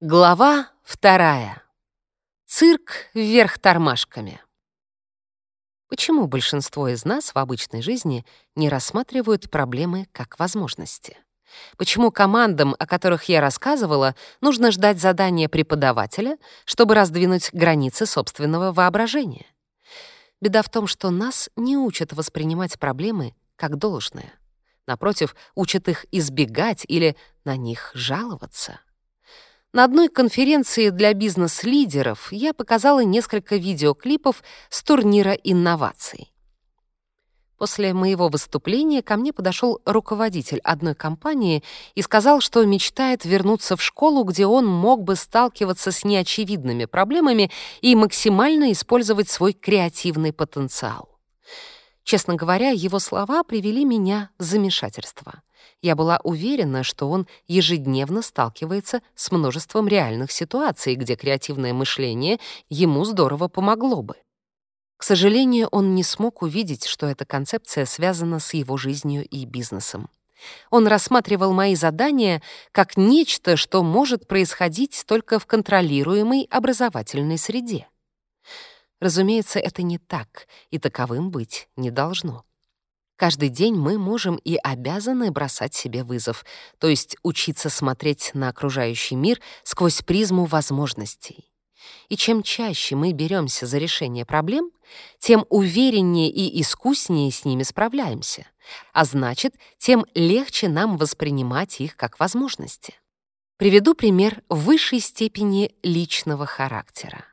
Глава вторая. Цирк вверх тормашками. Почему большинство из нас в обычной жизни не рассматривают проблемы как возможности? Почему командам, о которых я рассказывала, нужно ждать задания преподавателя, чтобы раздвинуть границы собственного воображения? Беда в том, что нас не учат воспринимать проблемы как должное. Напротив, учат их избегать или на них жаловаться. На одной конференции для бизнес-лидеров я показала несколько видеоклипов с турнира инноваций. После моего выступления ко мне подошел руководитель одной компании и сказал, что мечтает вернуться в школу, где он мог бы сталкиваться с неочевидными проблемами и максимально использовать свой креативный потенциал. Честно говоря, его слова привели меня в замешательство. Я была уверена, что он ежедневно сталкивается с множеством реальных ситуаций, где креативное мышление ему здорово помогло бы. К сожалению, он не смог увидеть, что эта концепция связана с его жизнью и бизнесом. Он рассматривал мои задания как нечто, что может происходить только в контролируемой образовательной среде. Разумеется, это не так, и таковым быть не должно. Каждый день мы можем и обязаны бросать себе вызов, то есть учиться смотреть на окружающий мир сквозь призму возможностей. И чем чаще мы беремся за решение проблем, тем увереннее и искуснее с ними справляемся, а значит, тем легче нам воспринимать их как возможности. Приведу пример высшей степени личного характера.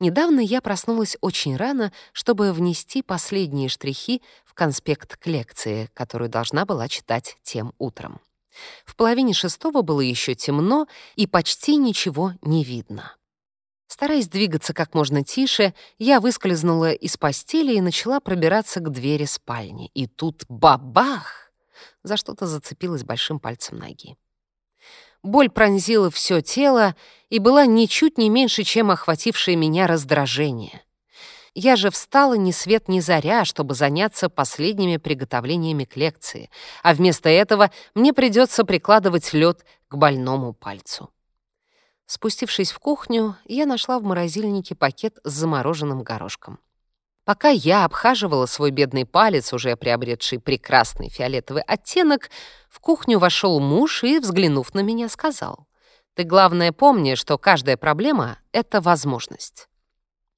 Недавно я проснулась очень рано, чтобы внести последние штрихи конспект к лекции, которую должна была читать тем утром. В половине шестого было еще темно и почти ничего не видно. Стараясь двигаться как можно тише, я выскользнула из постели и начала пробираться к двери спальни. И тут бабах! За что-то зацепилась большим пальцем ноги. Боль пронзила все тело и была ничуть не меньше, чем охватившее меня раздражение — я же встала ни свет ни заря, чтобы заняться последними приготовлениями к лекции, а вместо этого мне придется прикладывать лед к больному пальцу. Спустившись в кухню, я нашла в морозильнике пакет с замороженным горошком. Пока я обхаживала свой бедный палец, уже приобретший прекрасный фиолетовый оттенок, в кухню вошел муж и, взглянув на меня, сказал, «Ты, главное, помни, что каждая проблема — это возможность».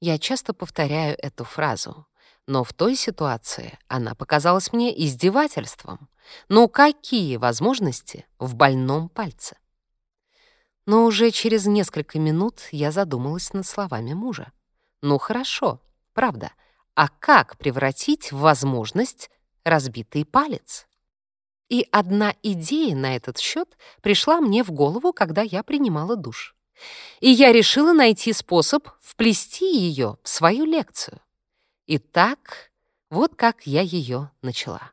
Я часто повторяю эту фразу, но в той ситуации она показалась мне издевательством. Ну какие возможности в больном пальце? Но уже через несколько минут я задумалась над словами мужа. Ну хорошо, правда. А как превратить в возможность разбитый палец? И одна идея на этот счет пришла мне в голову, когда я принимала душ и я решила найти способ вплести ее в свою лекцию. Итак, вот как я ее начала.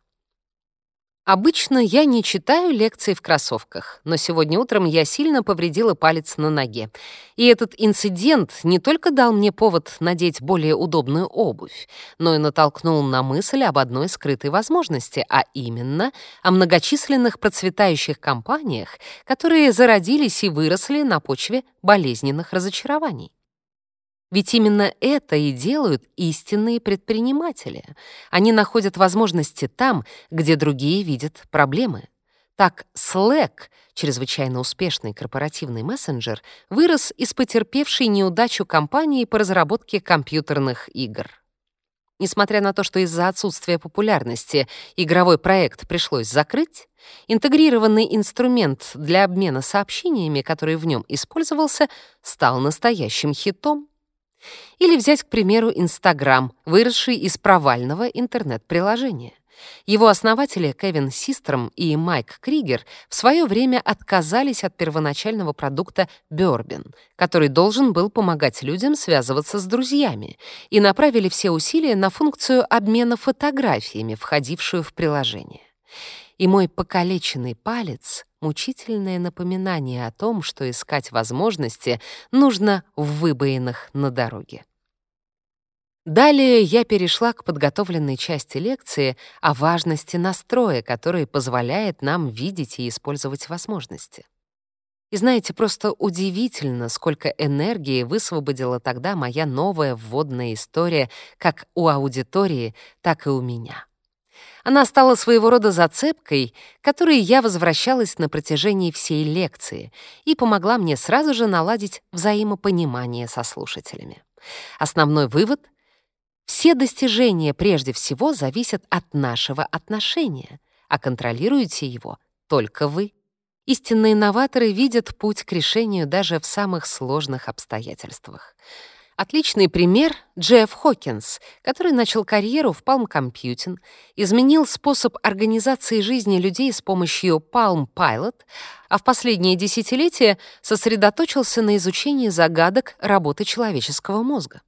Обычно я не читаю лекции в кроссовках, но сегодня утром я сильно повредила палец на ноге. И этот инцидент не только дал мне повод надеть более удобную обувь, но и натолкнул на мысль об одной скрытой возможности, а именно о многочисленных процветающих компаниях, которые зародились и выросли на почве болезненных разочарований. Ведь именно это и делают истинные предприниматели. Они находят возможности там, где другие видят проблемы. Так Slack, чрезвычайно успешный корпоративный мессенджер, вырос из потерпевшей неудачу компании по разработке компьютерных игр. Несмотря на то, что из-за отсутствия популярности игровой проект пришлось закрыть, интегрированный инструмент для обмена сообщениями, который в нем использовался, стал настоящим хитом. Или взять, к примеру, Инстаграм, выросший из провального интернет-приложения. Его основатели Кевин Систром и Майк Кригер в свое время отказались от первоначального продукта Бёрбин, который должен был помогать людям связываться с друзьями, и направили все усилия на функцию обмена фотографиями, входившую в приложение. И мой покалеченный палец мучительное напоминание о том, что искать возможности нужно в выбоинах на дороге. Далее я перешла к подготовленной части лекции о важности настроя, который позволяет нам видеть и использовать возможности. И знаете, просто удивительно, сколько энергии высвободила тогда моя новая вводная история как у аудитории, так и у меня. Она стала своего рода зацепкой, которой я возвращалась на протяжении всей лекции и помогла мне сразу же наладить взаимопонимание со слушателями. Основной вывод — все достижения прежде всего зависят от нашего отношения, а контролируете его только вы. Истинные новаторы видят путь к решению даже в самых сложных обстоятельствах. Отличный пример — Джефф Хокинс, который начал карьеру в Palm Computing, изменил способ организации жизни людей с помощью Palm Pilot, а в последние десятилетия сосредоточился на изучении загадок работы человеческого мозга.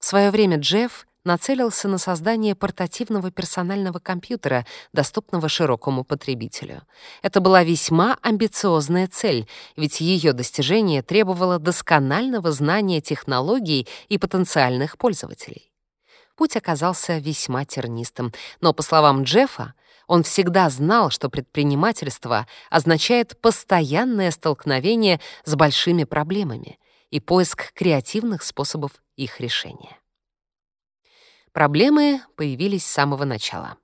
В свое время Джефф нацелился на создание портативного персонального компьютера, доступного широкому потребителю. Это была весьма амбициозная цель, ведь ее достижение требовало досконального знания технологий и потенциальных пользователей. Путь оказался весьма тернистым, но, по словам Джеффа, он всегда знал, что предпринимательство означает постоянное столкновение с большими проблемами и поиск креативных способов их решения. Проблемы появились с самого начала.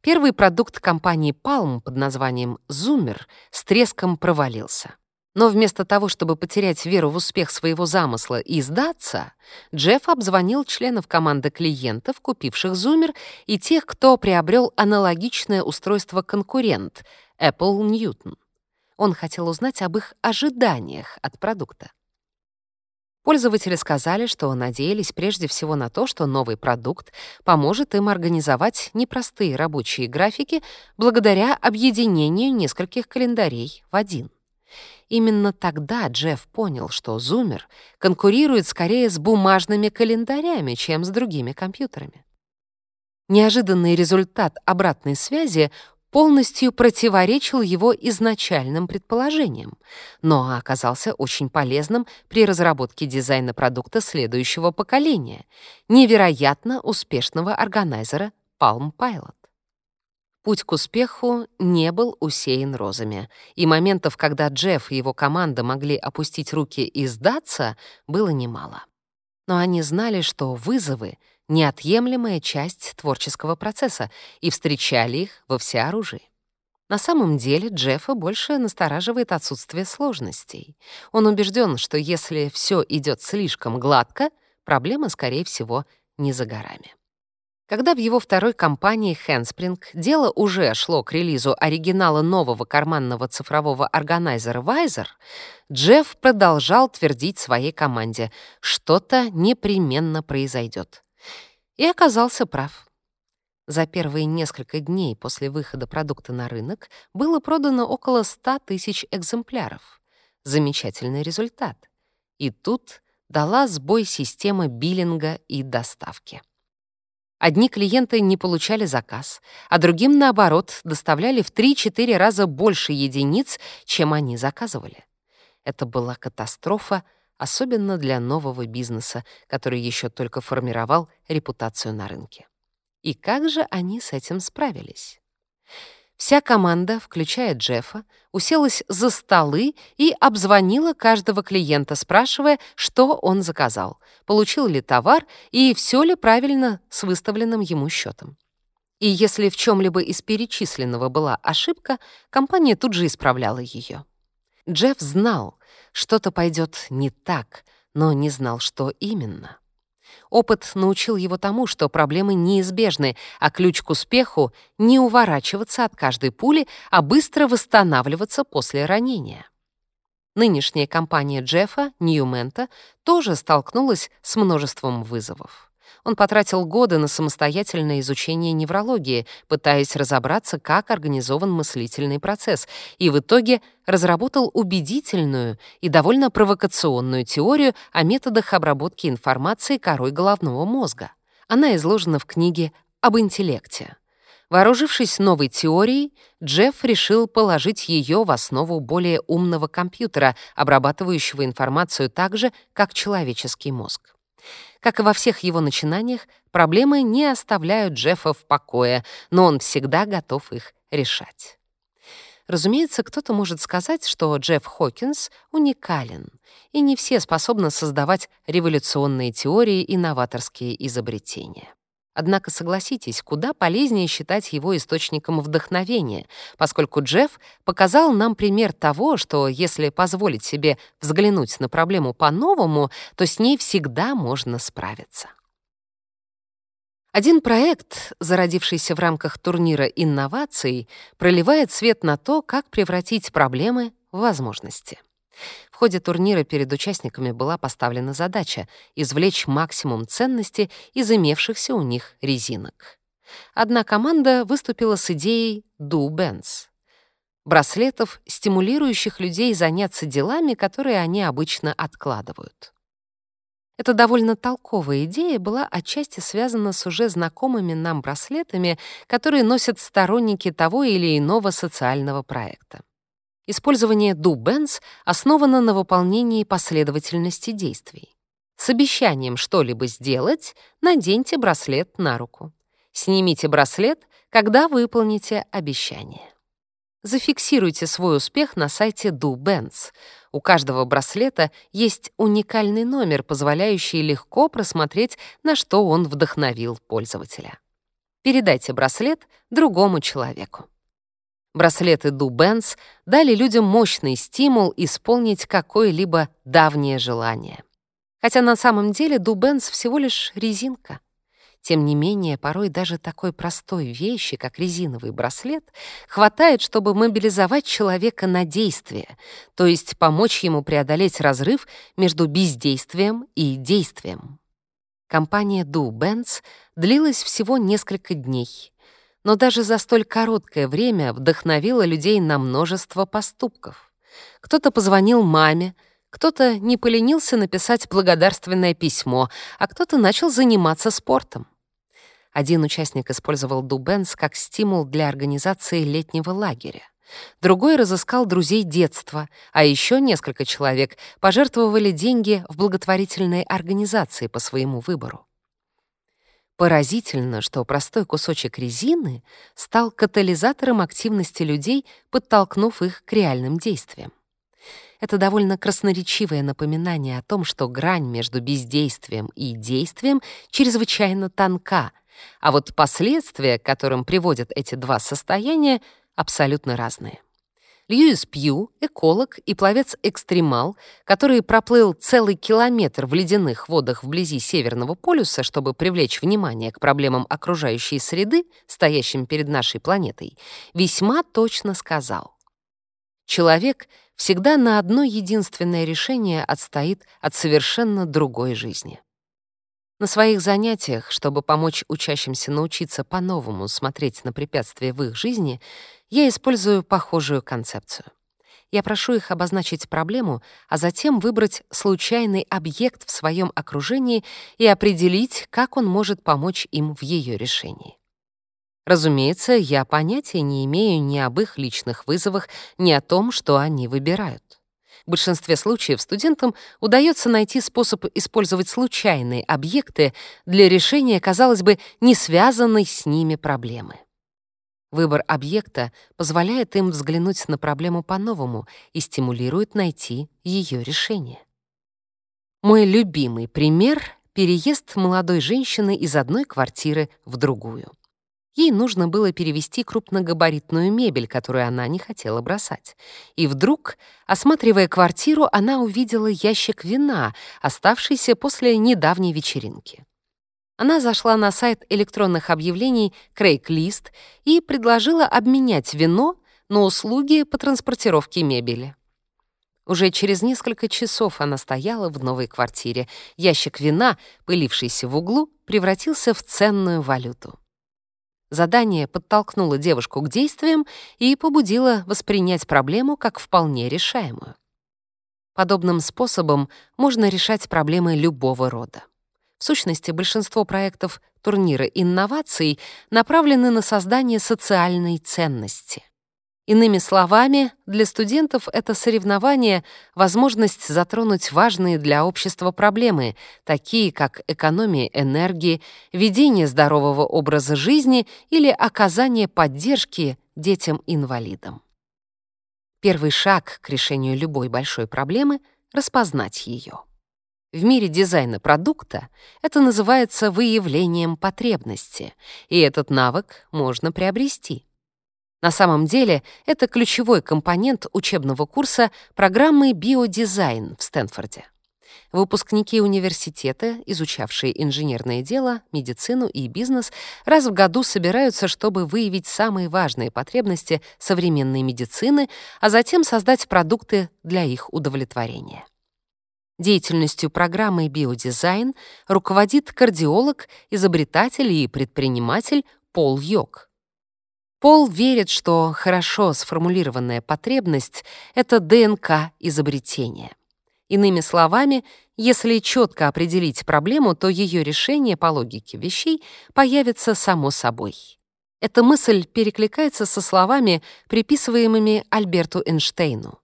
Первый продукт компании Palm под названием Zoomer с треском провалился. Но вместо того, чтобы потерять веру в успех своего замысла и сдаться, Джефф обзвонил членов команды клиентов, купивших Zoomer, и тех, кто приобрел аналогичное устройство конкурент — Apple Newton. Он хотел узнать об их ожиданиях от продукта. Пользователи сказали, что надеялись прежде всего на то, что новый продукт поможет им организовать непростые рабочие графики благодаря объединению нескольких календарей в один. Именно тогда Джефф понял, что Zoomer конкурирует скорее с бумажными календарями, чем с другими компьютерами. Неожиданный результат обратной связи полностью противоречил его изначальным предположениям, но оказался очень полезным при разработке дизайна продукта следующего поколения, невероятно успешного органайзера Palm Pilot. Путь к успеху не был усеян розами, и моментов, когда Джефф и его команда могли опустить руки и сдаться, было немало. Но они знали, что вызовы — неотъемлемая часть творческого процесса и встречали их во всеоружии. На самом деле Джеффа больше настораживает отсутствие сложностей. Он убежден, что если все идет слишком гладко, проблема, скорее всего, не за горами. Когда в его второй компании «Хэнспринг» дело уже шло к релизу оригинала нового карманного цифрового органайзера «Вайзер», Джефф продолжал твердить своей команде «что-то непременно произойдет». И оказался прав. За первые несколько дней после выхода продукта на рынок было продано около 100 тысяч экземпляров. Замечательный результат. И тут дала сбой система биллинга и доставки. Одни клиенты не получали заказ, а другим, наоборот, доставляли в 3-4 раза больше единиц, чем они заказывали. Это была катастрофа особенно для нового бизнеса, который еще только формировал репутацию на рынке. И как же они с этим справились? Вся команда, включая Джеффа, уселась за столы и обзвонила каждого клиента, спрашивая, что он заказал, получил ли товар и все ли правильно с выставленным ему счетом. И если в чем либо из перечисленного была ошибка, компания тут же исправляла ее. Джефф знал, что-то пойдет не так, но не знал, что именно. Опыт научил его тому, что проблемы неизбежны, а ключ к успеху — не уворачиваться от каждой пули, а быстро восстанавливаться после ранения. Нынешняя компания Джеффа, Ньюмента, тоже столкнулась с множеством вызовов. Он потратил годы на самостоятельное изучение неврологии, пытаясь разобраться, как организован мыслительный процесс, и в итоге разработал убедительную и довольно провокационную теорию о методах обработки информации корой головного мозга. Она изложена в книге «Об интеллекте». Вооружившись новой теорией, Джефф решил положить ее в основу более умного компьютера, обрабатывающего информацию так же, как человеческий мозг. Как и во всех его начинаниях, проблемы не оставляют Джеффа в покое, но он всегда готов их решать. Разумеется, кто-то может сказать, что Джефф Хокинс уникален, и не все способны создавать революционные теории и новаторские изобретения. Однако, согласитесь, куда полезнее считать его источником вдохновения, поскольку Джефф показал нам пример того, что если позволить себе взглянуть на проблему по-новому, то с ней всегда можно справиться. Один проект, зародившийся в рамках турнира инноваций, проливает свет на то, как превратить проблемы в возможности. В ходе турнира перед участниками была поставлена задача извлечь максимум ценности из имевшихся у них резинок. Одна команда выступила с идеей «Do Bands» — браслетов, стимулирующих людей заняться делами, которые они обычно откладывают. Эта довольно толковая идея была отчасти связана с уже знакомыми нам браслетами, которые носят сторонники того или иного социального проекта. Использование do-bends основано на выполнении последовательности действий. С обещанием что-либо сделать наденьте браслет на руку. Снимите браслет, когда выполните обещание. Зафиксируйте свой успех на сайте DoBands. У каждого браслета есть уникальный номер, позволяющий легко просмотреть, на что он вдохновил пользователя. Передайте браслет другому человеку. Браслеты Дубенс дали людям мощный стимул исполнить какое-либо давнее желание. Хотя на самом деле Дубенс всего лишь резинка. Тем не менее, порой даже такой простой вещи, как резиновый браслет, хватает, чтобы мобилизовать человека на действие, то есть помочь ему преодолеть разрыв между бездействием и действием. Компания Дубенс длилась всего несколько дней — но даже за столь короткое время вдохновила людей на множество поступков. Кто-то позвонил маме, кто-то не поленился написать благодарственное письмо, а кто-то начал заниматься спортом. Один участник использовал Дубенс как стимул для организации летнего лагеря. Другой разыскал друзей детства, а еще несколько человек пожертвовали деньги в благотворительные организации по своему выбору. Поразительно, что простой кусочек резины стал катализатором активности людей, подтолкнув их к реальным действиям. Это довольно красноречивое напоминание о том, что грань между бездействием и действием чрезвычайно тонка, а вот последствия, к которым приводят эти два состояния, абсолютно разные. Льюис Пью, эколог и пловец-экстремал, который проплыл целый километр в ледяных водах вблизи Северного полюса, чтобы привлечь внимание к проблемам окружающей среды, стоящим перед нашей планетой, весьма точно сказал. Человек всегда на одно единственное решение отстоит от совершенно другой жизни. На своих занятиях, чтобы помочь учащимся научиться по-новому смотреть на препятствия в их жизни, я использую похожую концепцию. Я прошу их обозначить проблему, а затем выбрать случайный объект в своем окружении и определить, как он может помочь им в ее решении. Разумеется, я понятия не имею ни об их личных вызовах, ни о том, что они выбирают. В большинстве случаев студентам удается найти способ использовать случайные объекты для решения, казалось бы, не связанной с ними проблемы. Выбор объекта позволяет им взглянуть на проблему по-новому и стимулирует найти ее решение. Мой любимый пример — переезд молодой женщины из одной квартиры в другую. Ей нужно было перевести крупногабаритную мебель, которую она не хотела бросать. И вдруг, осматривая квартиру, она увидела ящик вина, оставшийся после недавней вечеринки. Она зашла на сайт электронных объявлений Craigslist и предложила обменять вино на услуги по транспортировке мебели. Уже через несколько часов она стояла в новой квартире. Ящик вина, пылившийся в углу, превратился в ценную валюту. Задание подтолкнуло девушку к действиям и побудило воспринять проблему как вполне решаемую. Подобным способом можно решать проблемы любого рода. В сущности, большинство проектов турнира инноваций направлены на создание социальной ценности. Иными словами, для студентов это соревнование — возможность затронуть важные для общества проблемы, такие как экономия энергии, ведение здорового образа жизни или оказание поддержки детям-инвалидам. Первый шаг к решению любой большой проблемы — распознать ее. В мире дизайна продукта это называется выявлением потребности, и этот навык можно приобрести. На самом деле это ключевой компонент учебного курса программы «Биодизайн» в Стэнфорде. Выпускники университета, изучавшие инженерное дело, медицину и бизнес, раз в году собираются, чтобы выявить самые важные потребности современной медицины, а затем создать продукты для их удовлетворения. Деятельностью программы «Биодизайн» руководит кардиолог, изобретатель и предприниматель Пол Йог. Пол верит, что хорошо сформулированная потребность — это ДНК изобретения. Иными словами, если четко определить проблему, то ее решение по логике вещей появится само собой. Эта мысль перекликается со словами, приписываемыми Альберту Эйнштейну.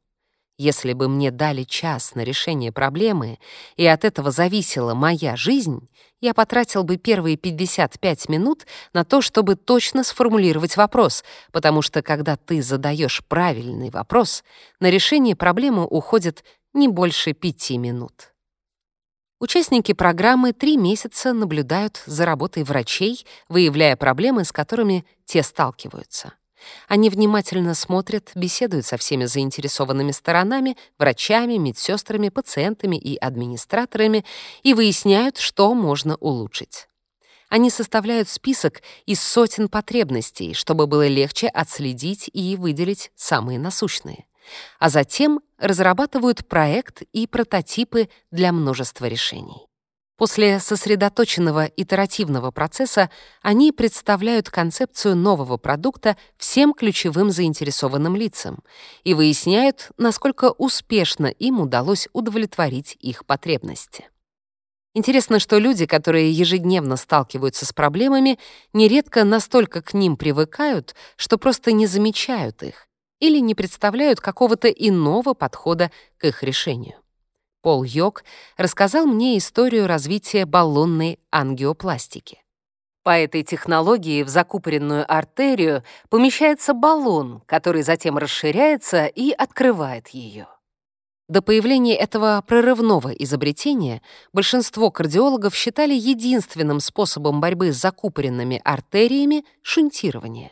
Если бы мне дали час на решение проблемы, и от этого зависела моя жизнь, я потратил бы первые 55 минут на то, чтобы точно сформулировать вопрос, потому что когда ты задаешь правильный вопрос, на решение проблемы уходит не больше 5 минут. Участники программы три месяца наблюдают за работой врачей, выявляя проблемы, с которыми те сталкиваются. Они внимательно смотрят, беседуют со всеми заинтересованными сторонами, врачами, медсестрами, пациентами и администраторами и выясняют, что можно улучшить. Они составляют список из сотен потребностей, чтобы было легче отследить и выделить самые насущные. А затем разрабатывают проект и прототипы для множества решений. После сосредоточенного итеративного процесса они представляют концепцию нового продукта всем ключевым заинтересованным лицам и выясняют, насколько успешно им удалось удовлетворить их потребности. Интересно, что люди, которые ежедневно сталкиваются с проблемами, нередко настолько к ним привыкают, что просто не замечают их или не представляют какого-то иного подхода к их решению. Пол Йог рассказал мне историю развития баллонной ангиопластики. По этой технологии в закупоренную артерию помещается баллон, который затем расширяется и открывает ее. До появления этого прорывного изобретения большинство кардиологов считали единственным способом борьбы с закупоренными артериями шунтирование,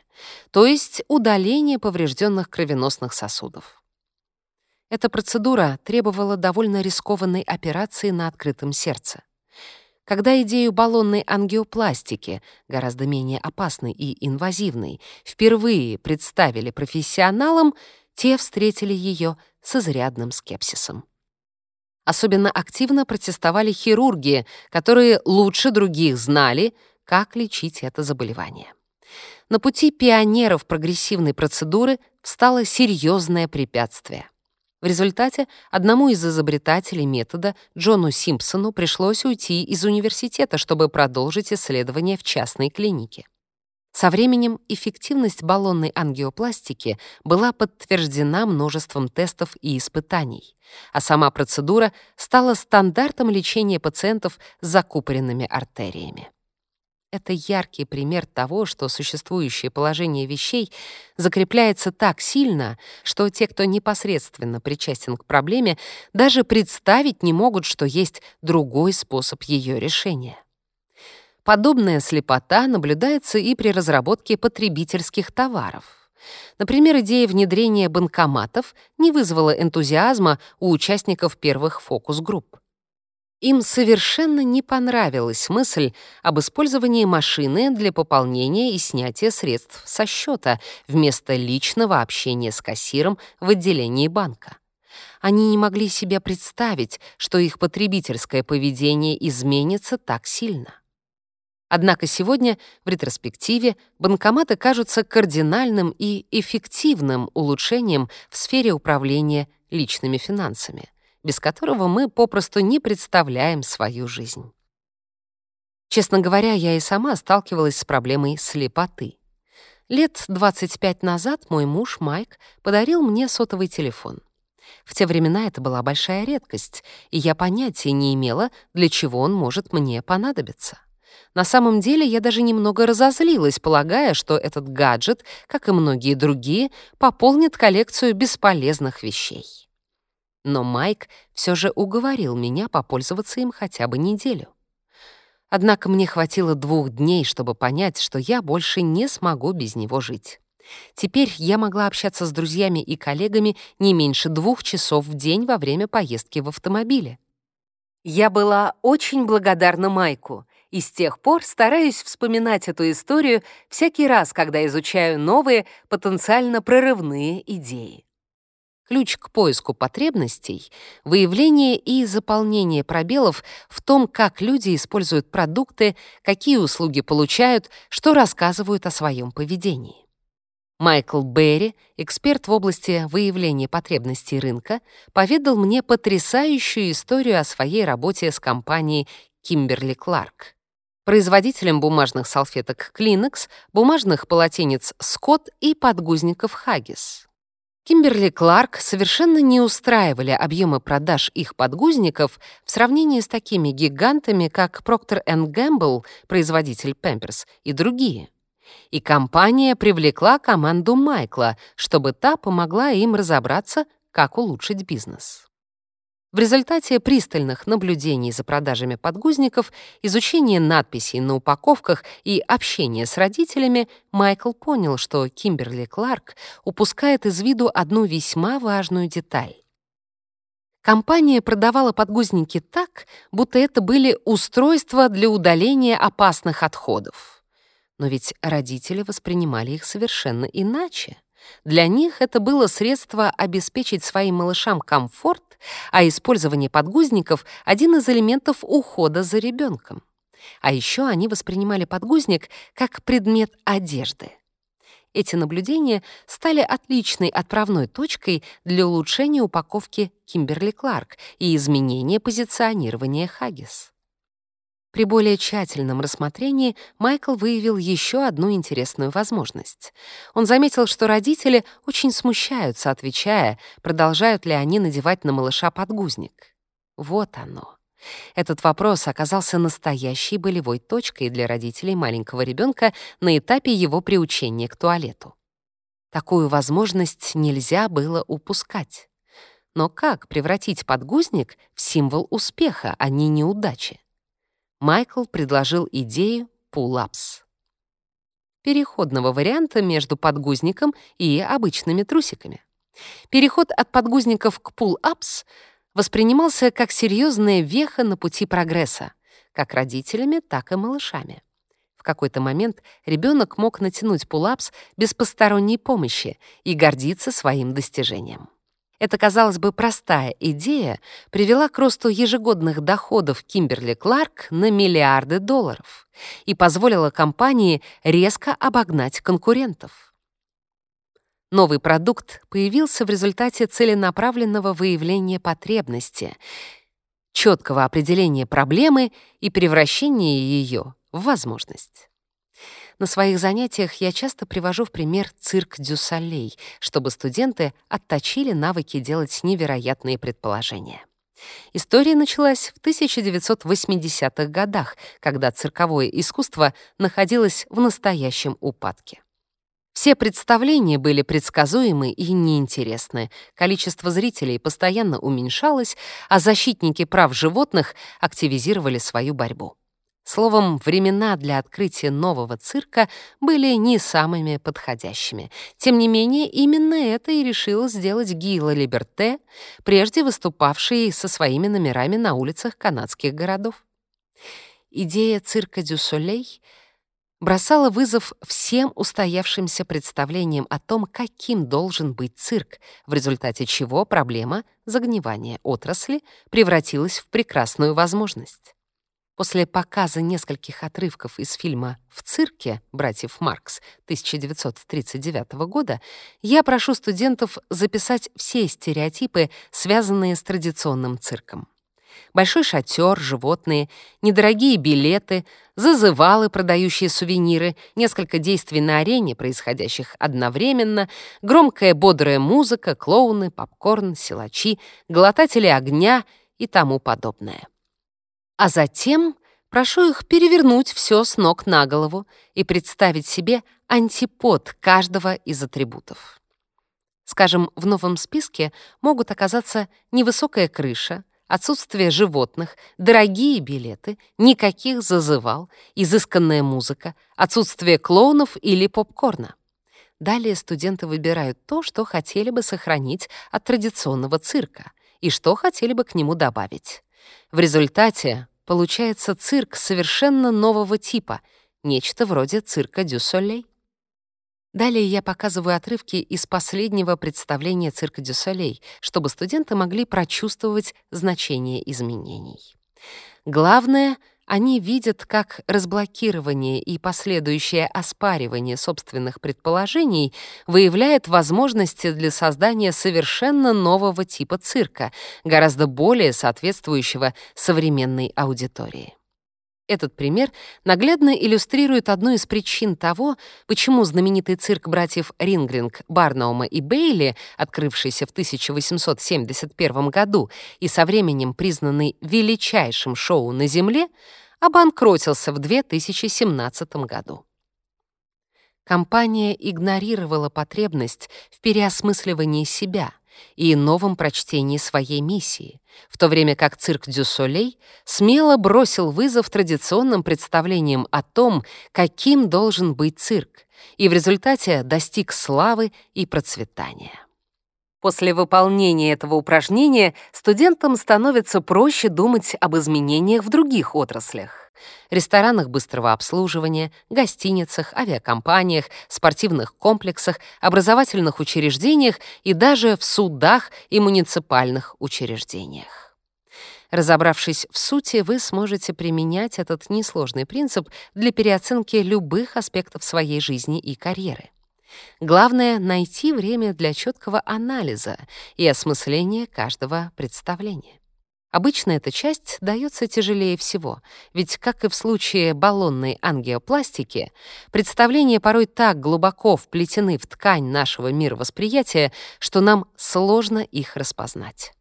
то есть удаление поврежденных кровеносных сосудов. Эта процедура требовала довольно рискованной операции на открытом сердце. Когда идею баллонной ангиопластики, гораздо менее опасной и инвазивной, впервые представили профессионалам, те встретили ее с изрядным скепсисом. Особенно активно протестовали хирурги, которые лучше других знали, как лечить это заболевание. На пути пионеров прогрессивной процедуры встало серьезное препятствие — в результате одному из изобретателей метода, Джону Симпсону, пришлось уйти из университета, чтобы продолжить исследования в частной клинике. Со временем эффективность баллонной ангиопластики была подтверждена множеством тестов и испытаний, а сама процедура стала стандартом лечения пациентов с закупоренными артериями. Это яркий пример того, что существующее положение вещей закрепляется так сильно, что те, кто непосредственно причастен к проблеме, даже представить не могут, что есть другой способ ее решения. Подобная слепота наблюдается и при разработке потребительских товаров. Например, идея внедрения банкоматов не вызвала энтузиазма у участников первых фокус-групп. Им совершенно не понравилась мысль об использовании машины для пополнения и снятия средств со счета вместо личного общения с кассиром в отделении банка. Они не могли себе представить, что их потребительское поведение изменится так сильно. Однако сегодня, в ретроспективе, банкоматы кажутся кардинальным и эффективным улучшением в сфере управления личными финансами — без которого мы попросту не представляем свою жизнь. Честно говоря, я и сама сталкивалась с проблемой слепоты. Лет 25 назад мой муж Майк подарил мне сотовый телефон. В те времена это была большая редкость, и я понятия не имела, для чего он может мне понадобиться. На самом деле я даже немного разозлилась, полагая, что этот гаджет, как и многие другие, пополнит коллекцию бесполезных вещей. Но Майк все же уговорил меня попользоваться им хотя бы неделю. Однако мне хватило двух дней, чтобы понять, что я больше не смогу без него жить. Теперь я могла общаться с друзьями и коллегами не меньше двух часов в день во время поездки в автомобиле. Я была очень благодарна Майку, и с тех пор стараюсь вспоминать эту историю всякий раз, когда изучаю новые, потенциально прорывные идеи ключ к поиску потребностей, выявление и заполнение пробелов в том, как люди используют продукты, какие услуги получают, что рассказывают о своем поведении. Майкл Берри, эксперт в области выявления потребностей рынка, поведал мне потрясающую историю о своей работе с компанией Kimberly Clark. Производителем бумажных салфеток Kleenex, бумажных полотенец Scott и подгузников Haggis. Кимберли Кларк совершенно не устраивали объемы продаж их подгузников в сравнении с такими гигантами, как Procter Gamble, производитель Pampers, и другие. И компания привлекла команду Майкла, чтобы та помогла им разобраться, как улучшить бизнес. В результате пристальных наблюдений за продажами подгузников, изучения надписей на упаковках и общения с родителями, Майкл понял, что Кимберли Кларк упускает из виду одну весьма важную деталь. Компания продавала подгузники так, будто это были устройства для удаления опасных отходов. Но ведь родители воспринимали их совершенно иначе. Для них это было средство обеспечить своим малышам комфорт а использование подгузников — один из элементов ухода за ребенком. А еще они воспринимали подгузник как предмет одежды. Эти наблюдения стали отличной отправной точкой для улучшения упаковки Кимберли Кларк и изменения позиционирования Хаггис. При более тщательном рассмотрении Майкл выявил еще одну интересную возможность. Он заметил, что родители очень смущаются, отвечая, продолжают ли они надевать на малыша подгузник. Вот оно. Этот вопрос оказался настоящей болевой точкой для родителей маленького ребенка на этапе его приучения к туалету. Такую возможность нельзя было упускать. Но как превратить подгузник в символ успеха, а не неудачи? Майкл предложил идею пулапс — переходного варианта между подгузником и обычными трусиками. Переход от подгузников к Pull-Ups воспринимался как серьезная веха на пути прогресса, как родителями, так и малышами. В какой-то момент ребенок мог натянуть Pull-Ups без посторонней помощи и гордиться своим достижением. Эта, казалось бы, простая идея привела к росту ежегодных доходов Kimberly-Clark на миллиарды долларов и позволила компании резко обогнать конкурентов. Новый продукт появился в результате целенаправленного выявления потребности, четкого определения проблемы и превращения ее в возможность. На своих занятиях я часто привожу в пример цирк Дюссалей, чтобы студенты отточили навыки делать невероятные предположения. История началась в 1980-х годах, когда цирковое искусство находилось в настоящем упадке. Все представления были предсказуемы и неинтересны. Количество зрителей постоянно уменьшалось, а защитники прав животных активизировали свою борьбу. Словом, времена для открытия нового цирка были не самыми подходящими. Тем не менее, именно это и решила сделать Гила Либерте, прежде выступавший со своими номерами на улицах канадских городов. Идея цирка «Дю Солей» бросала вызов всем устоявшимся представлениям о том, каким должен быть цирк, в результате чего проблема загнивания отрасли превратилась в прекрасную возможность. После показа нескольких отрывков из фильма «В цирке» братьев Маркс 1939 года я прошу студентов записать все стереотипы, связанные с традиционным цирком. Большой шатер, животные, недорогие билеты, зазывалы, продающие сувениры, несколько действий на арене, происходящих одновременно, громкая бодрая музыка, клоуны, попкорн, силачи, глотатели огня и тому подобное. А затем прошу их перевернуть все с ног на голову и представить себе антипод каждого из атрибутов. Скажем, в новом списке могут оказаться невысокая крыша, отсутствие животных, дорогие билеты, никаких зазывал, изысканная музыка, отсутствие клоунов или попкорна. Далее студенты выбирают то, что хотели бы сохранить от традиционного цирка и что хотели бы к нему добавить. В результате Получается цирк совершенно нового типа, нечто вроде цирка Дюсолей. Далее я показываю отрывки из последнего представления цирка Дюсолей, чтобы студенты могли прочувствовать значение изменений. Главное — они видят как разблокирование и последующее оспаривание собственных предположений выявляет возможности для создания совершенно нового типа цирка, гораздо более соответствующего современной аудитории. Этот пример наглядно иллюстрирует одну из причин того, почему знаменитый цирк братьев Рингринг, Барнаума и Бейли, открывшийся в 1871 году и со временем признанный величайшим шоу на Земле, обанкротился в 2017 году. Компания игнорировала потребность в переосмысливании себя — и новом прочтении своей миссии, в то время как цирк Дю Солей смело бросил вызов традиционным представлениям о том, каким должен быть цирк, и в результате достиг славы и процветания. После выполнения этого упражнения студентам становится проще думать об изменениях в других отраслях ресторанах быстрого обслуживания, гостиницах, авиакомпаниях, спортивных комплексах, образовательных учреждениях и даже в судах и муниципальных учреждениях. Разобравшись в сути, вы сможете применять этот несложный принцип для переоценки любых аспектов своей жизни и карьеры. Главное — найти время для четкого анализа и осмысления каждого представления. Обычно эта часть дается тяжелее всего, ведь, как и в случае баллонной ангиопластики, представления порой так глубоко вплетены в ткань нашего мировосприятия, что нам сложно их распознать.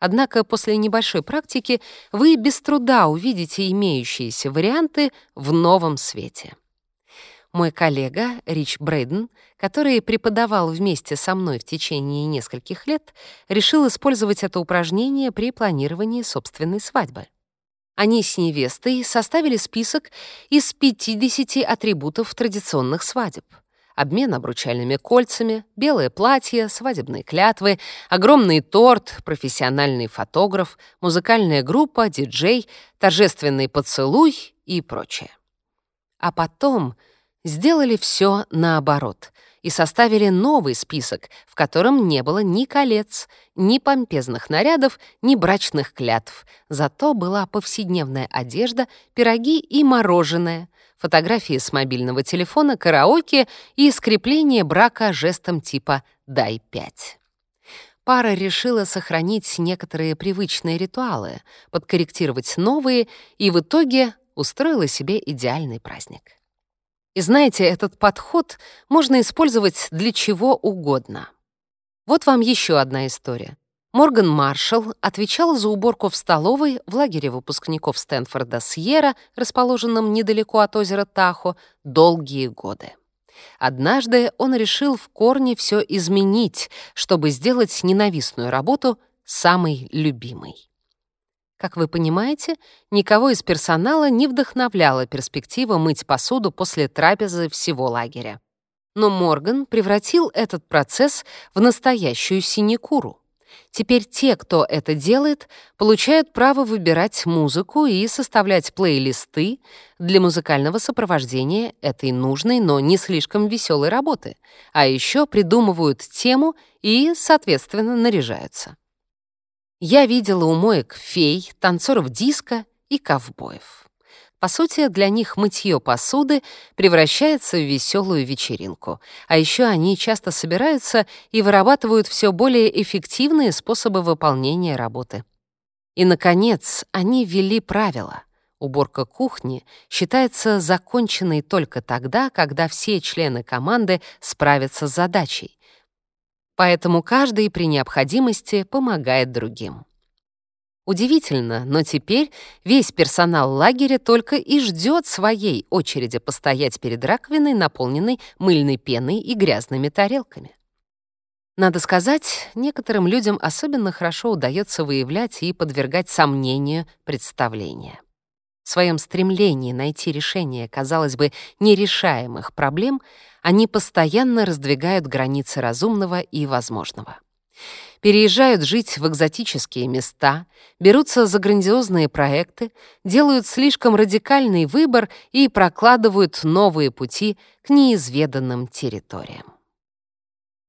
Однако после небольшой практики вы без труда увидите имеющиеся варианты в новом свете. Мой коллега Рич Брейден, который преподавал вместе со мной в течение нескольких лет, решил использовать это упражнение при планировании собственной свадьбы. Они с невестой составили список из 50 атрибутов традиционных свадеб — обмен обручальными кольцами, белое платье, свадебные клятвы, огромный торт, профессиональный фотограф, музыкальная группа, диджей, торжественный поцелуй и прочее. А потом сделали все наоборот и составили новый список, в котором не было ни колец, ни помпезных нарядов, ни брачных клятв. Зато была повседневная одежда, пироги и мороженое, фотографии с мобильного телефона, караоке и скрепление брака жестом типа «дай пять» пара решила сохранить некоторые привычные ритуалы, подкорректировать новые и в итоге устроила себе идеальный праздник. И знаете, этот подход можно использовать для чего угодно. Вот вам еще одна история. Морган Маршалл отвечал за уборку в столовой в лагере выпускников Стэнфорда Сьерра, расположенном недалеко от озера Тахо, долгие годы. Однажды он решил в корне все изменить, чтобы сделать ненавистную работу самой любимой. Как вы понимаете, никого из персонала не вдохновляла перспектива мыть посуду после трапезы всего лагеря. Но Морган превратил этот процесс в настоящую синекуру. Теперь те, кто это делает, получают право выбирать музыку и составлять плейлисты для музыкального сопровождения этой нужной, но не слишком веселой работы, а еще придумывают тему и, соответственно, наряжаются. Я видела у моек фей, танцоров диско и ковбоев. По сути, для них мытье посуды превращается в веселую вечеринку. А еще они часто собираются и вырабатывают все более эффективные способы выполнения работы. И, наконец, они ввели правила. Уборка кухни считается законченной только тогда, когда все члены команды справятся с задачей. Поэтому каждый при необходимости помогает другим. Удивительно, но теперь весь персонал лагеря только и ждет своей очереди постоять перед раковиной, наполненной мыльной пеной и грязными тарелками. Надо сказать, некоторым людям особенно хорошо удается выявлять и подвергать сомнению представления. В своем стремлении найти решение, казалось бы, нерешаемых проблем — они постоянно раздвигают границы разумного и возможного. Переезжают жить в экзотические места, берутся за грандиозные проекты, делают слишком радикальный выбор и прокладывают новые пути к неизведанным территориям.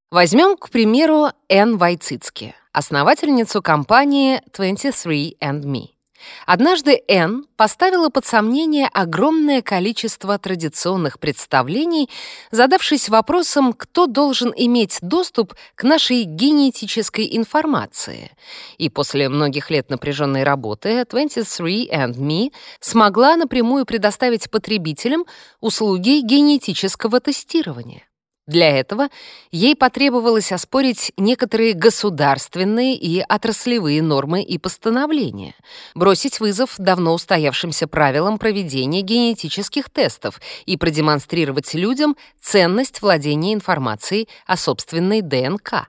Возьмем, к примеру, Энн Войцицки, основательницу компании 23andMe. Однажды Н поставила под сомнение огромное количество традиционных представлений, задавшись вопросом, кто должен иметь доступ к нашей генетической информации. И после многих лет напряженной работы 23andMe смогла напрямую предоставить потребителям услуги генетического тестирования. Для этого ей потребовалось оспорить некоторые государственные и отраслевые нормы и постановления, бросить вызов давно устоявшимся правилам проведения генетических тестов и продемонстрировать людям ценность владения информацией о собственной ДНК.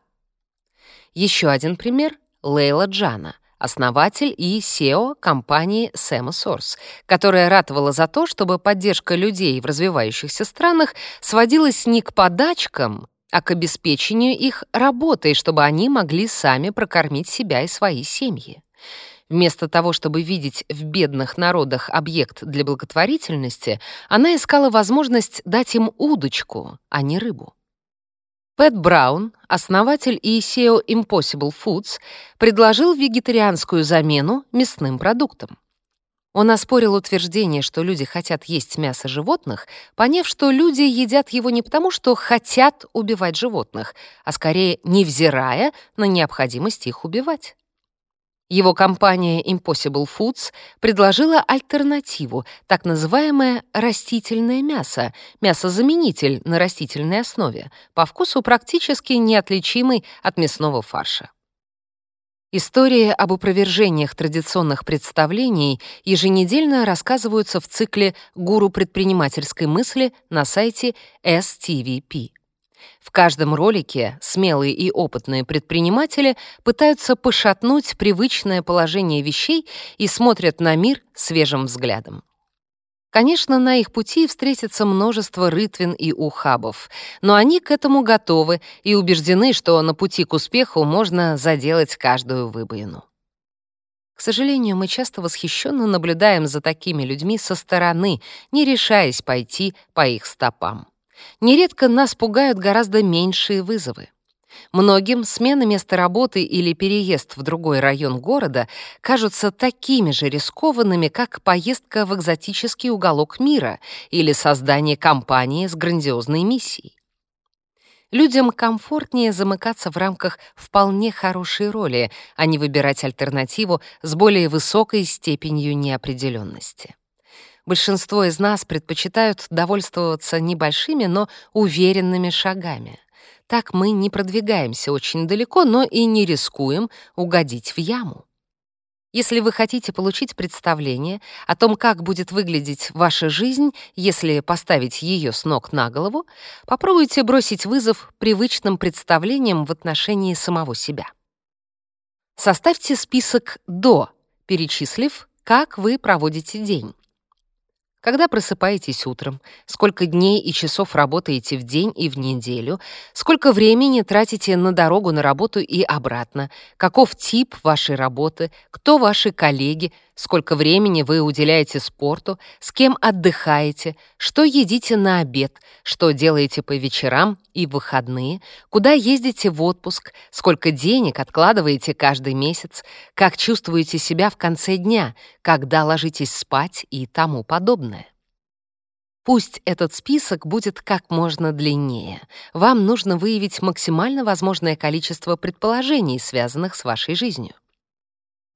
Еще один пример — Лейла Джана основатель и SEO компании Semosource, которая ратовала за то, чтобы поддержка людей в развивающихся странах сводилась не к подачкам, а к обеспечению их работой, чтобы они могли сами прокормить себя и свои семьи. Вместо того, чтобы видеть в бедных народах объект для благотворительности, она искала возможность дать им удочку, а не рыбу. Пэт Браун, основатель и SEO Impossible Foods, предложил вегетарианскую замену мясным продуктам. Он оспорил утверждение, что люди хотят есть мясо животных, поняв, что люди едят его не потому, что хотят убивать животных, а скорее невзирая на необходимость их убивать. Его компания Impossible Foods предложила альтернативу, так называемое растительное мясо, мясозаменитель на растительной основе, по вкусу практически неотличимый от мясного фарша. Истории об опровержениях традиционных представлений еженедельно рассказываются в цикле «Гуру предпринимательской мысли» на сайте STVP. В каждом ролике смелые и опытные предприниматели пытаются пошатнуть привычное положение вещей и смотрят на мир свежим взглядом. Конечно, на их пути встретится множество рытвин и ухабов, но они к этому готовы и убеждены, что на пути к успеху можно заделать каждую выбоину. К сожалению, мы часто восхищенно наблюдаем за такими людьми со стороны, не решаясь пойти по их стопам. Нередко нас пугают гораздо меньшие вызовы. Многим смена места работы или переезд в другой район города кажутся такими же рискованными, как поездка в экзотический уголок мира или создание компании с грандиозной миссией. Людям комфортнее замыкаться в рамках вполне хорошей роли, а не выбирать альтернативу с более высокой степенью неопределенности. Большинство из нас предпочитают довольствоваться небольшими, но уверенными шагами. Так мы не продвигаемся очень далеко, но и не рискуем угодить в яму. Если вы хотите получить представление о том, как будет выглядеть ваша жизнь, если поставить ее с ног на голову, попробуйте бросить вызов привычным представлениям в отношении самого себя. Составьте список «до», перечислив, как вы проводите день. Когда просыпаетесь утром, сколько дней и часов работаете в день и в неделю, сколько времени тратите на дорогу на работу и обратно, каков тип вашей работы, кто ваши коллеги, сколько времени вы уделяете спорту, с кем отдыхаете, что едите на обед, что делаете по вечерам и в выходные, куда ездите в отпуск, сколько денег откладываете каждый месяц, как чувствуете себя в конце дня, когда ложитесь спать и тому подобное. Пусть этот список будет как можно длиннее. Вам нужно выявить максимально возможное количество предположений, связанных с вашей жизнью.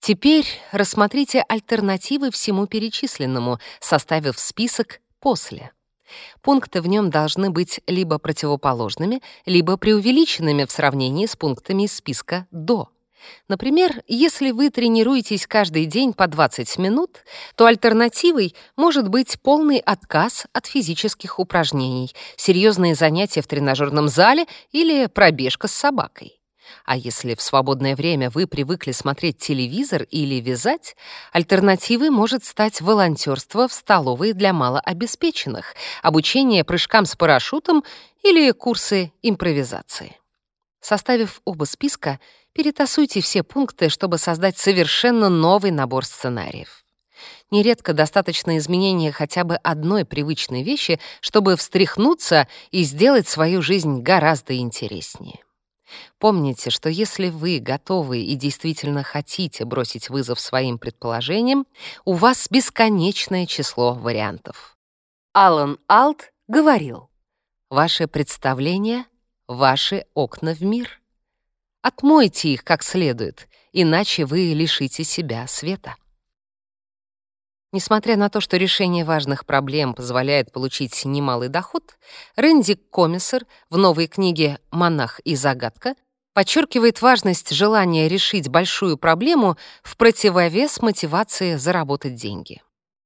Теперь рассмотрите альтернативы всему перечисленному, составив список «после». Пункты в нем должны быть либо противоположными, либо преувеличенными в сравнении с пунктами из списка «до». Например, если вы тренируетесь каждый день по 20 минут, то альтернативой может быть полный отказ от физических упражнений, серьезные занятия в тренажерном зале или пробежка с собакой. А если в свободное время вы привыкли смотреть телевизор или вязать, альтернативой может стать волонтерство в столовой для малообеспеченных, обучение прыжкам с парашютом или курсы импровизации. Составив оба списка, Перетасуйте все пункты, чтобы создать совершенно новый набор сценариев. Нередко достаточно изменения хотя бы одной привычной вещи, чтобы встряхнуться и сделать свою жизнь гораздо интереснее. Помните, что если вы готовы и действительно хотите бросить вызов своим предположениям, у вас бесконечное число вариантов. Алан Алт говорил, «Ваши представления — ваши окна в мир». Отмойте их как следует, иначе вы лишите себя света. Несмотря на то, что решение важных проблем позволяет получить немалый доход, Рэнди Комиссер в новой книге «Монах и загадка» подчеркивает важность желания решить большую проблему в противовес мотивации заработать деньги.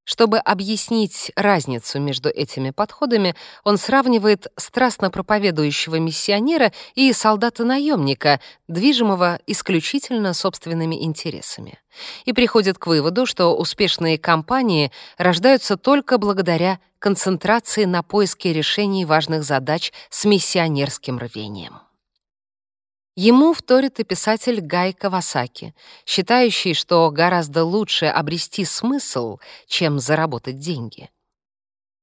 Чтобы объяснить разницу между этими подходами, он сравнивает страстно проповедующего миссионера и солдата-наемника, движимого исключительно собственными интересами, и приходит к выводу, что успешные компании рождаются только благодаря концентрации на поиске решений важных задач с миссионерским рвением. Ему вторит и писатель Гай Кавасаки, считающий, что гораздо лучше обрести смысл, чем заработать деньги.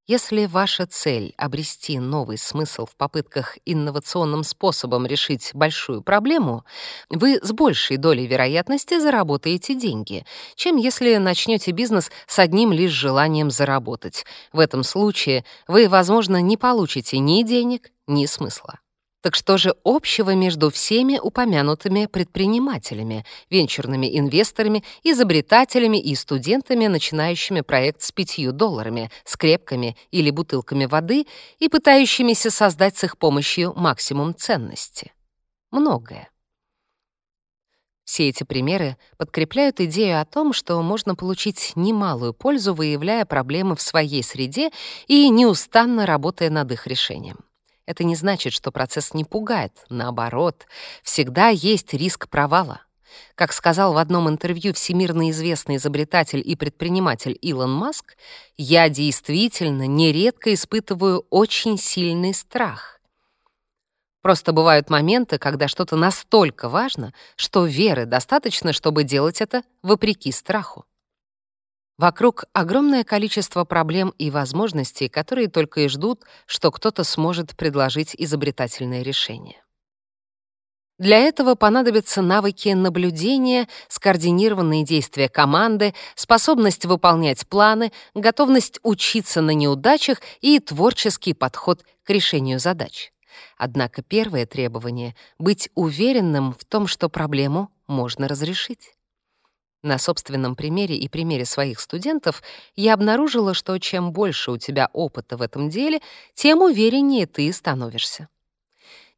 Если ваша цель — обрести новый смысл в попытках инновационным способом решить большую проблему, вы с большей долей вероятности заработаете деньги, чем если начнете бизнес с одним лишь желанием заработать. В этом случае вы, возможно, не получите ни денег, ни смысла. Так что же общего между всеми упомянутыми предпринимателями, венчурными инвесторами, изобретателями и студентами, начинающими проект с пятью долларами, скрепками или бутылками воды и пытающимися создать с их помощью максимум ценности? Многое. Все эти примеры подкрепляют идею о том, что можно получить немалую пользу, выявляя проблемы в своей среде и неустанно работая над их решением. Это не значит, что процесс не пугает. Наоборот, всегда есть риск провала. Как сказал в одном интервью всемирно известный изобретатель и предприниматель Илон Маск, «Я действительно нередко испытываю очень сильный страх». Просто бывают моменты, когда что-то настолько важно, что веры достаточно, чтобы делать это вопреки страху. Вокруг огромное количество проблем и возможностей, которые только и ждут, что кто-то сможет предложить изобретательное решение. Для этого понадобятся навыки наблюдения, скоординированные действия команды, способность выполнять планы, готовность учиться на неудачах и творческий подход к решению задач. Однако первое требование — быть уверенным в том, что проблему можно разрешить. На собственном примере и примере своих студентов я обнаружила, что чем больше у тебя опыта в этом деле, тем увереннее ты становишься.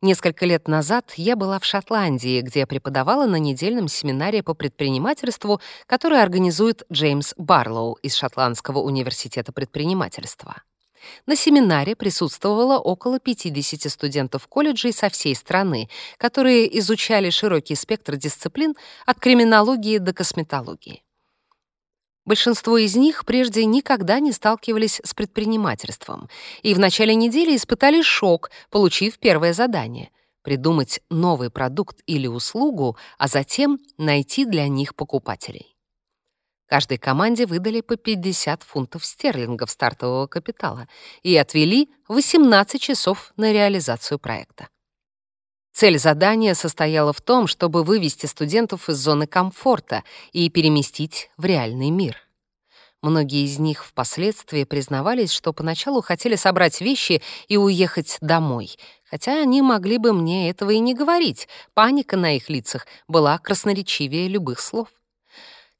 Несколько лет назад я была в Шотландии, где я преподавала на недельном семинаре по предпринимательству, который организует Джеймс Барлоу из Шотландского университета предпринимательства. На семинаре присутствовало около 50 студентов колледжей со всей страны, которые изучали широкий спектр дисциплин от криминологии до косметологии. Большинство из них прежде никогда не сталкивались с предпринимательством и в начале недели испытали шок, получив первое задание — придумать новый продукт или услугу, а затем найти для них покупателей. Каждой команде выдали по 50 фунтов стерлингов стартового капитала и отвели 18 часов на реализацию проекта. Цель задания состояла в том, чтобы вывести студентов из зоны комфорта и переместить в реальный мир. Многие из них впоследствии признавались, что поначалу хотели собрать вещи и уехать домой, хотя они могли бы мне этого и не говорить, паника на их лицах была красноречивее любых слов.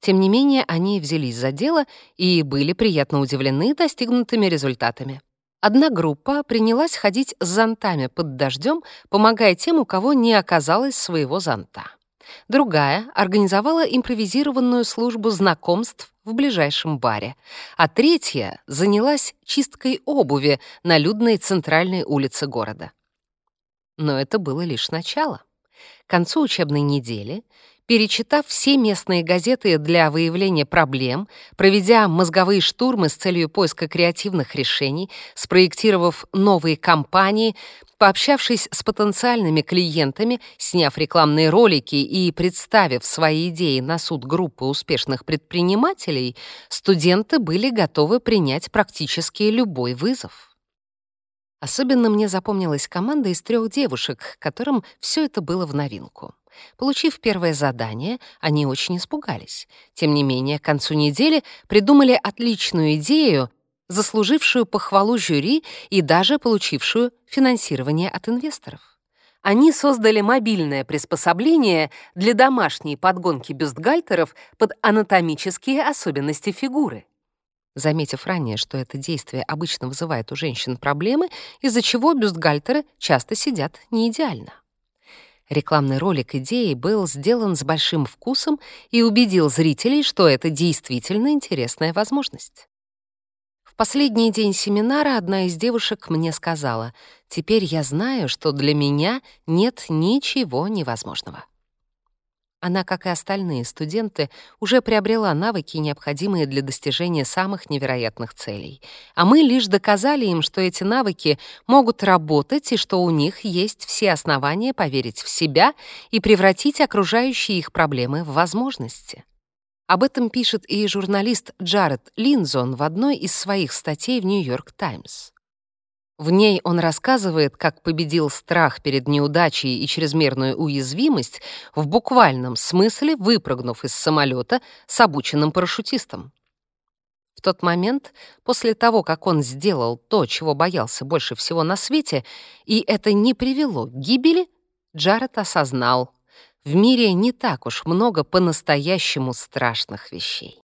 Тем не менее, они взялись за дело и были приятно удивлены достигнутыми результатами. Одна группа принялась ходить с зонтами под дождем, помогая тем, у кого не оказалось своего зонта. Другая организовала импровизированную службу знакомств в ближайшем баре, а третья занялась чисткой обуви на людной центральной улице города. Но это было лишь начало. К концу учебной недели перечитав все местные газеты для выявления проблем, проведя мозговые штурмы с целью поиска креативных решений, спроектировав новые кампании, пообщавшись с потенциальными клиентами, сняв рекламные ролики и представив свои идеи на суд группы успешных предпринимателей, студенты были готовы принять практически любой вызов. Особенно мне запомнилась команда из трех девушек, которым все это было в новинку. Получив первое задание, они очень испугались. Тем не менее, к концу недели придумали отличную идею, заслужившую похвалу жюри и даже получившую финансирование от инвесторов они создали мобильное приспособление для домашней подгонки бюстгальтеров под анатомические особенности фигуры. Заметив ранее, что это действие обычно вызывает у женщин проблемы, из-за чего бюстгальтеры часто сидят неидеально. идеально. Рекламный ролик идеи был сделан с большим вкусом и убедил зрителей, что это действительно интересная возможность. В последний день семинара одна из девушек мне сказала, «Теперь я знаю, что для меня нет ничего невозможного». Она, как и остальные студенты, уже приобрела навыки, необходимые для достижения самых невероятных целей. А мы лишь доказали им, что эти навыки могут работать и что у них есть все основания поверить в себя и превратить окружающие их проблемы в возможности. Об этом пишет и журналист Джаред Линзон в одной из своих статей в «Нью-Йорк Таймс». В ней он рассказывает, как победил страх перед неудачей и чрезмерную уязвимость в буквальном смысле, выпрыгнув из самолета с обученным парашютистом. В тот момент, после того, как он сделал то, чего боялся больше всего на свете, и это не привело к гибели, Джаред осознал, в мире не так уж много по-настоящему страшных вещей.